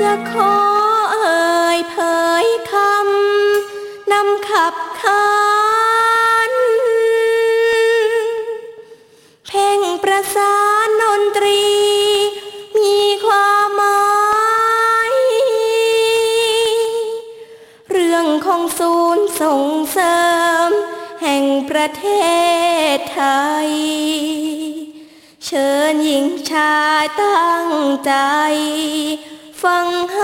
จะขอเอ่ยเผยคำนำขับคานเพลงประสานดนตรี มีความหมาย เรื่องของศูนย์ส่งเสริม แห่งประเทศไทย เชิญหญิงชายตั้งใจ ฟังใ